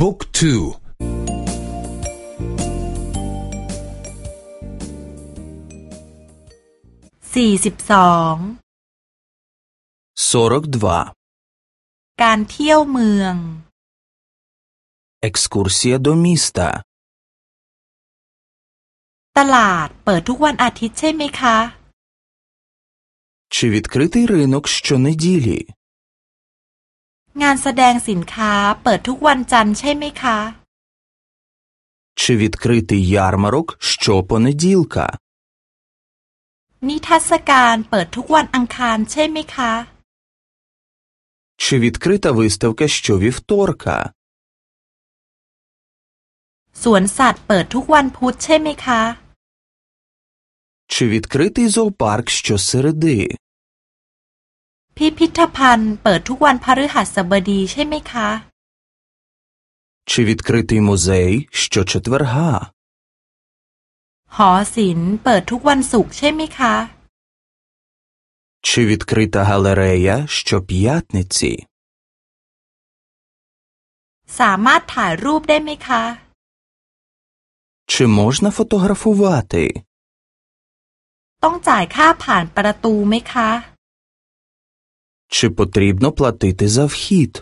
บุ๊กทูสี่สิบสองการเที่ยวเมือง Екскурсія до міста ตลาดเปิดทุกวันอาทิตย์ใช่ไหมคะ Чи відкритий ринок щонеділі? งานแสดงสินค้าเปิดทุกวันจันทร์ใช่ไหมคะ Чи відкритий ярмарок щопонеділка? นิทรรศการเปิดทุกวันอังคารใช่ไหมคะ Чи відкрита виставка щовівторка? สวนสัตว์เปิดทุกวันพุธใช่ไหมคะ Чи відкритий зоопарк щосереди? พิพิธภัณฑ์เปิดทุกวันพฤหัสบดีใช่ไหมคะ Чи відкритий музей щочетверга? หอศิลป์เปิดทุกวันศุกร์ใช่ไหมคะ Чи відкрита галерея щоп'ятниці? สามารถถ่ายรูปได้ไหมคะ Чи можна фотографувати? ต้องจ่ายค่าผ่านประตูไหมคะ Чи потрібно платити за вхід?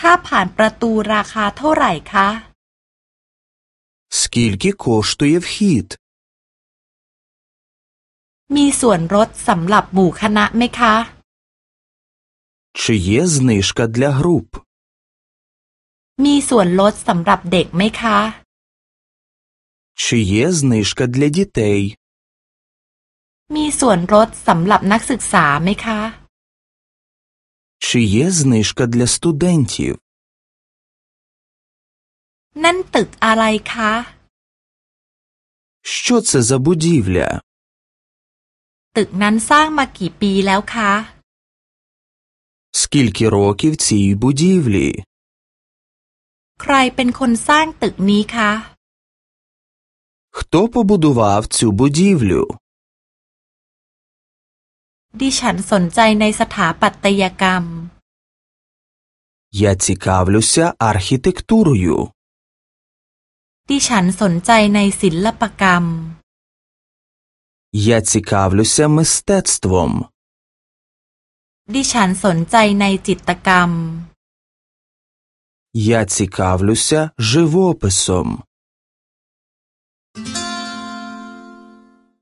ค่าผ่านประตูราคาเท่าไหร่คะ Скільки коштує вхід? มีส่วนลดสำหรับหมู่คณะไหมคะ Чи є знижка для груп? มีส่วนลดสำหรับเด็กไหมคะ Чи є знижка для дітей? มีส่วนลดสำหรับนักศึกษาไหมคะ Чи є знижка для студентів? นั่นตึกอะไรคะ Що це за будівля? ตึกนั้นสร้างมากี่ปีแล้วคะ Скільки років цій будівлі? ใครเป็นคนสร้างตึกนี้คะ Хто побудував цю будівлю? ดิฉันสนใจในสถาปัตยกรรม Я цікавлюся архітектурою. ดิฉันสนใจในศิลปกรรม Я цікавлюся мистецтвом. ดิฉันสนใจในจิตรกรรม Я цікавлюся живописом.